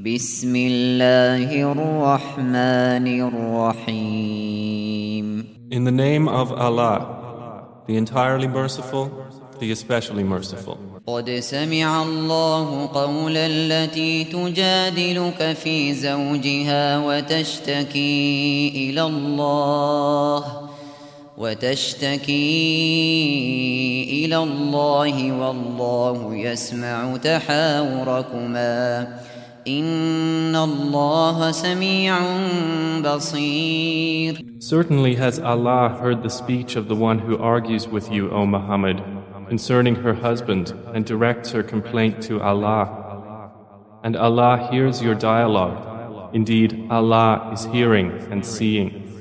بسم الله الرحمن الرحيم In the name of Allah, the entirely merciful, the especially merciful. قد سمع الله قول التي تجادلك في زوجها وتشتكي إلى الله وتشتكي إلى الله والله يسمع تحاوركما إن الله سميع بصير Certainly has Allah heard the speech of the one who argues with you, O Muhammad, concerning her husband and directs her complaint to Allah. And Allah hears your dialogue. Indeed, Allah is hearing and seeing.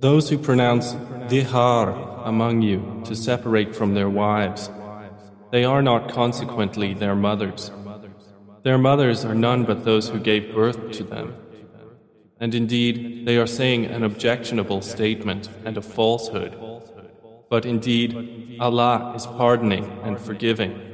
Those who pronounce thihar among you to separate from their wives, they are not consequently their mothers. Their mothers are none but those who gave birth to them. And indeed, they are saying an objectionable statement and a falsehood. But indeed, Allah is pardoning and forgiving.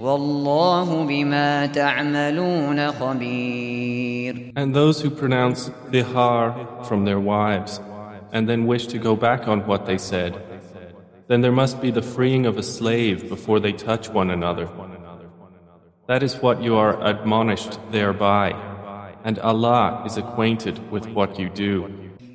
والله بما تعملون خبير And those who pronounce thihar from their wives and then wish to go back on what they said, then there must be the freeing of a slave before they touch one another. That is what you are admonished thereby, and Allah is acquainted with what you do.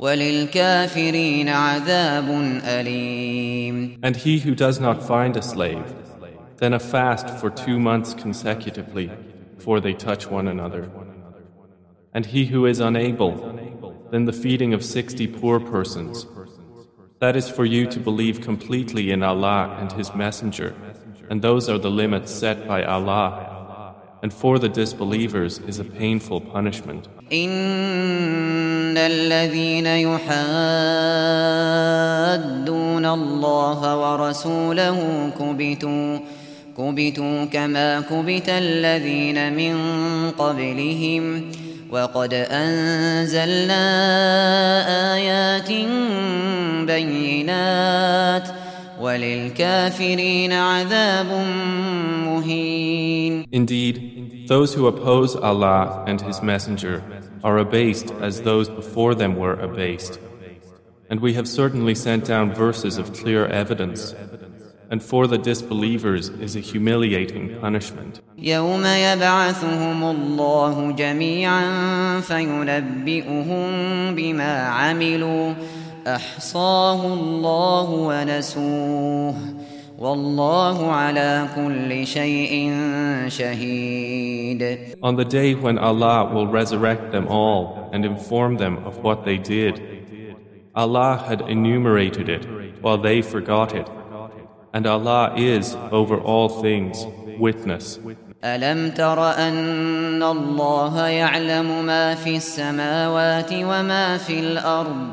وللكافرين عذاب أليم And he who does not find a slave, then a fast for two months consecutively before they touch one another. And he who is unable, then the feeding of sixty poor persons. That is for you to believe completely in Allah and His Messenger, and those are the limits set by Allah. And for the disbelievers is a painful punishment. إن الذين يحادون الله ورسوله كبتوا كبتوا كما كبت الذين من قبلهم. وقد أنزلنا آيات بينات وللكافرين عذاب مهين. Indeed, those who oppose Allah and His Messenger are abased as those before them were abased. And we have certainly sent down verses of clear evidence. And for the disbelievers is a humiliating punishment. يوم يبعثهم الله جميعا فينبئهم بما عملوا أحصاه الله ونسوه والله على كل شيء شهيد On the day when Allah will resurrect them all and inform them of what they did, Allah had enumerated it while they forgot it. And Allah is, over all things, witness. ألم تر أن الله يعلم ما في السماوات وما في الأرض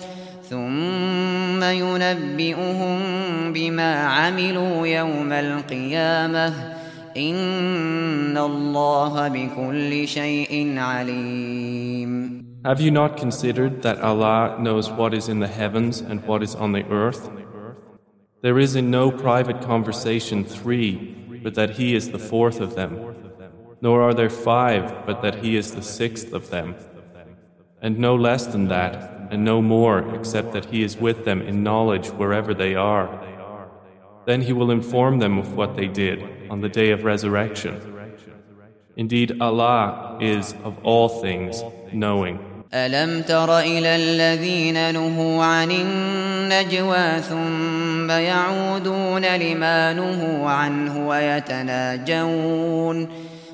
ثم ينبئهم بما عملوا يوم القيامة إن الله بكل شيء عليم Have you not considered that Allah knows what is in the heavens and what is on the earth? There is in no private conversation three, but that He is the fourth of them. Nor are there five, but that He is the sixth of them. And no less than that, and no more, except that He is with them in knowledge wherever they are. Then He will inform them of what they did on the day of resurrection. Indeed, Allah is of all things knowing. ألم تر إلى الذين نهوا عن النجوى ثم يعودون لما نهوا عنه ويتناجون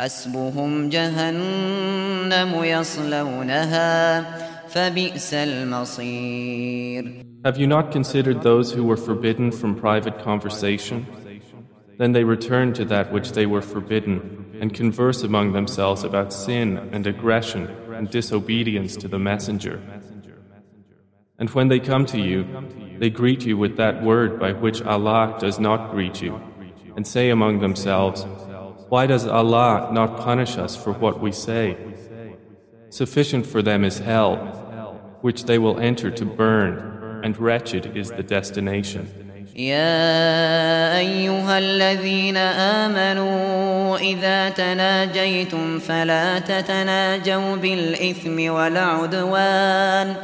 حسبهم جهنم يصلونها فبئس المصير Have you not considered those who were forbidden from private conversation? Then they return to that which they were forbidden and converse among themselves about sin and aggression and disobedience to the Messenger. And when they come to you, they greet you with that word by which Allah does not greet you, and say among themselves, Why does Allah not punish us for what we say? Sufficient for them is hell, which they will enter to burn, and wretched is the destination. يا أيها الذين آمنوا إذا تناجيتم فلا تتناجوا بالإثم والعدوان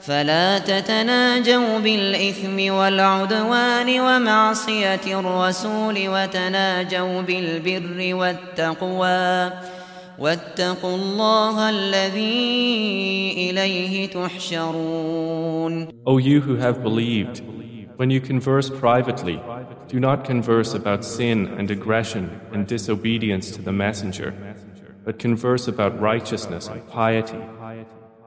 فلا تتناجوا بالإثم والعدوان ومعصية الرسول وتناجوا بالبر والتقوى واتقوا الله الذي إليه تحشرون O you who have believed, when you converse privately, do not converse about sin and aggression and disobedience to the messenger, but converse about righteousness and piety,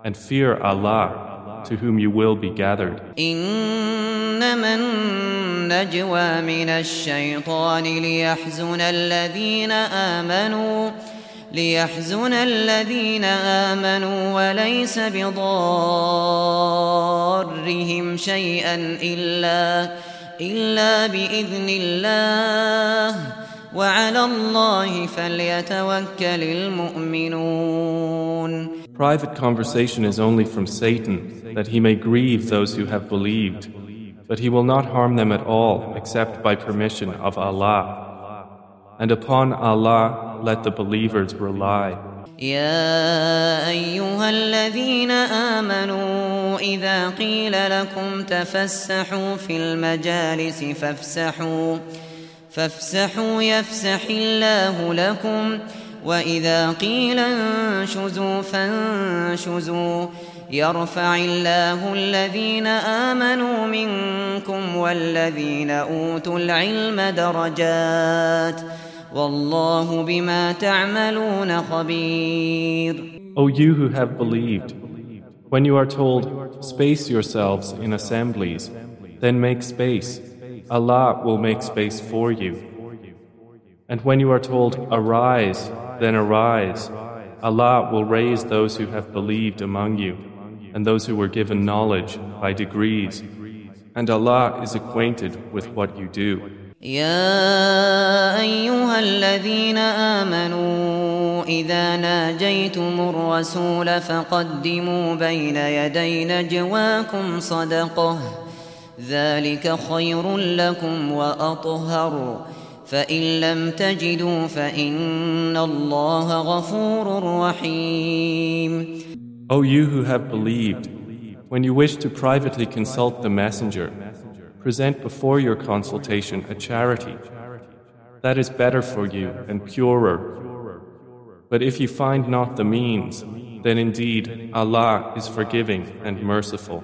and fear Allah To whom you will be gathered. إنما النجوى من الشيطان ليحزن الذين آمنوا ليحزن الذين آمنوا وليس بضارهم شيئا إلا إلا بإذن الله وعلى الله فليتوكل المؤمنون Private conversation is only from Satan, that he may grieve those who have believed, but he will not harm them at all except by permission of Allah. And upon Allah let the believers rely. يا أيها الذين آمنوا إذا قيل لكم تفسحوا في المجالس فافسحوا فافسحوا يفسح الله لكم وإذا قيل انشزوا فانشزوا يرفع الله الذين آمنوا منكم والذين أوتوا العلم درجات والله بما تعملون خبير O you who have believed, when you are told, space yourselves in assemblies, then make space. Allah will make space for you. And when you are told, arise, then arise. Allah will raise those who have believed among you and those who were given knowledge by degrees. And Allah is acquainted with what you do. يا أيها الذين آمنوا إذا ناجيتم الرسول فقدموا بين يدي نجواكم صدقه ذلك خير لكم وأطهر فإن لم تجدوا فإن الله غفور رحيم O you who have believed, when you wish to privately consult the messenger, present before your consultation a charity. That is better for you and purer. But if you find not the means, then indeed Allah is forgiving and merciful.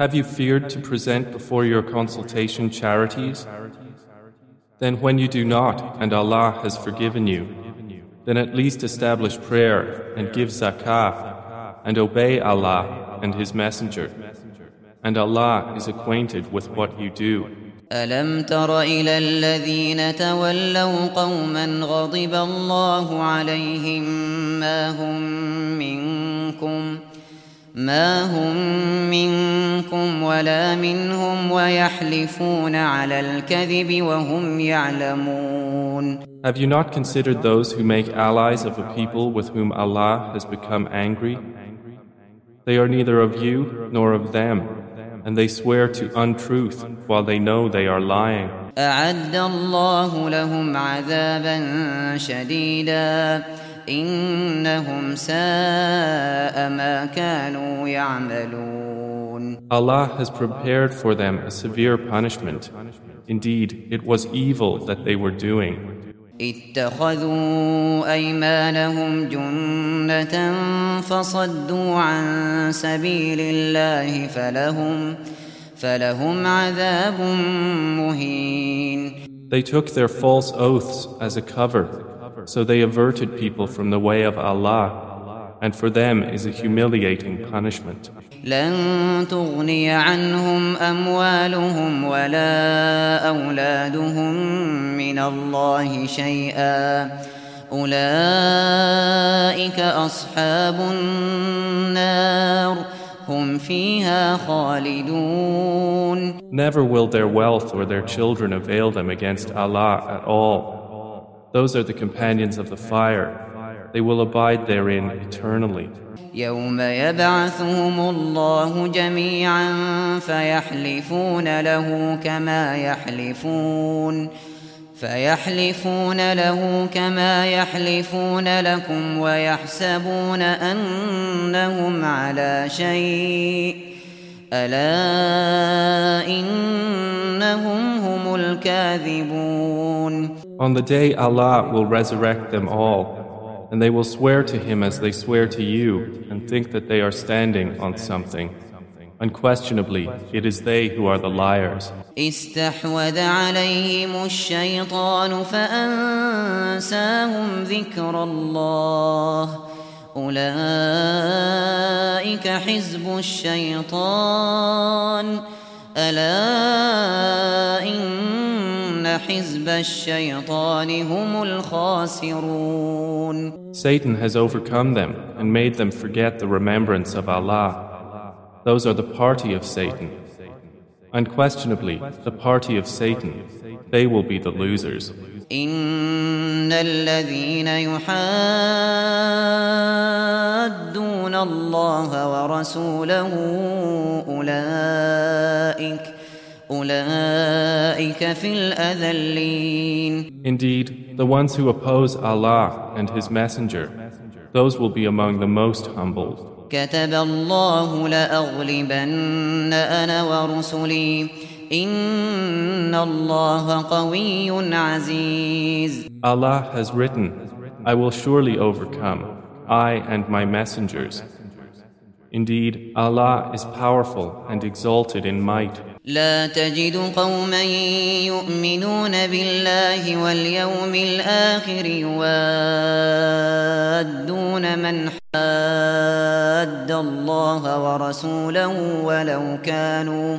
Have you feared to present before your consultation charities? Then when you do not and Allah has forgiven you, then at least establish prayer and give zakah and obey Allah and His Messenger. And Allah is acquainted with what you do. ألم تر إلى الذين تولوا قوما غضب الله عليهم ما هم منكم ما هم منكم ولا منهم ويحلفون على الكذب وهم يعلمون Have you not considered those who make allies of a people with whom Allah has become angry? They are neither of you nor of them and they swear to untruth while they know they are lying. أعد الله لهم عذابا شديدا إنهم ساء ما كانوا يعملون Allah has prepared for them a severe punishment. Indeed, it was evil that they were doing. اتخذوا أيمانهم جنة فصدوا عن سبيل الله فلهم فلهم عذاب مهين They took their false oaths as a cover, so they averted people from the way of Allah, and for them is a humiliating punishment. لن تغني عنهم أموالهم ولا أولادهم من الله شيئا أولئك أصحاب النار هم فيها خالدون Never will their wealth or their children avail them against Allah at all. Those are the companions of the fire. They will abide therein eternally. يوم يبعثهم الله جميعا فيحلفون له كما يحلفون فيحلفون له كما يحلفون لكم ويحسبون أنهم على شيء ألا إنهم هم الكاذبون On the day Allah will resurrect them all and they will swear to him as they swear to you and think that they are standing on something. Unquestionably, it is they who are the liars. استحوذ عليهم الشيطان فأنساهم ذكر الله أولئك حزب الشيطان ألا إن حزب الشيطان هم الخاسرون Satan has overcome them and made them forget the remembrance of Allah. Those are the party of Satan. Unquestionably, the party of Satan, they will be the losers. إن الذين يحادون الله ورسوله أولئك أولئك في الأذلين Indeed, the ones who oppose Allah and His Messenger, those will be among the most humbled. كتب الله لأغلبن أنا ورسلي إن الله قوي عزيز Allah has written, I will surely overcome, I and my messengers. Indeed, Allah is powerful and exalted in might. لا تجد قوما يؤمنون بالله واليوم الآخر يوادون من حاد الله ورسوله ولو كانوا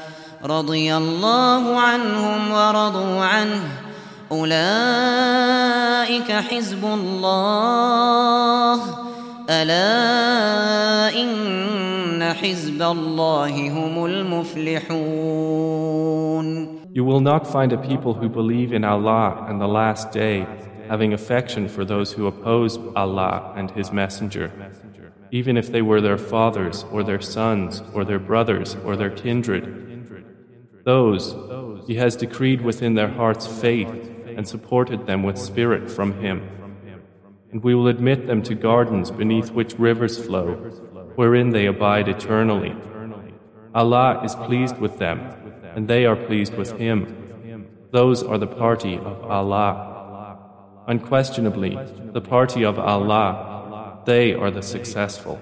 رضي الله عنهم ورضوا عنه أولئك حزب الله ألا إن حزب الله هم المفلحون You will not find a people who believe in Allah and the last day having affection for those who oppose Allah and His Messenger, even if they were their fathers or their sons or their brothers or their kindred. those He has decreed within their hearts faith and supported them with spirit from Him. And we will admit them to gardens beneath which rivers flow, wherein they abide eternally. Allah is pleased with them, and they are pleased with Him. Those are the party of Allah. Unquestionably, the party of Allah, they are the successful.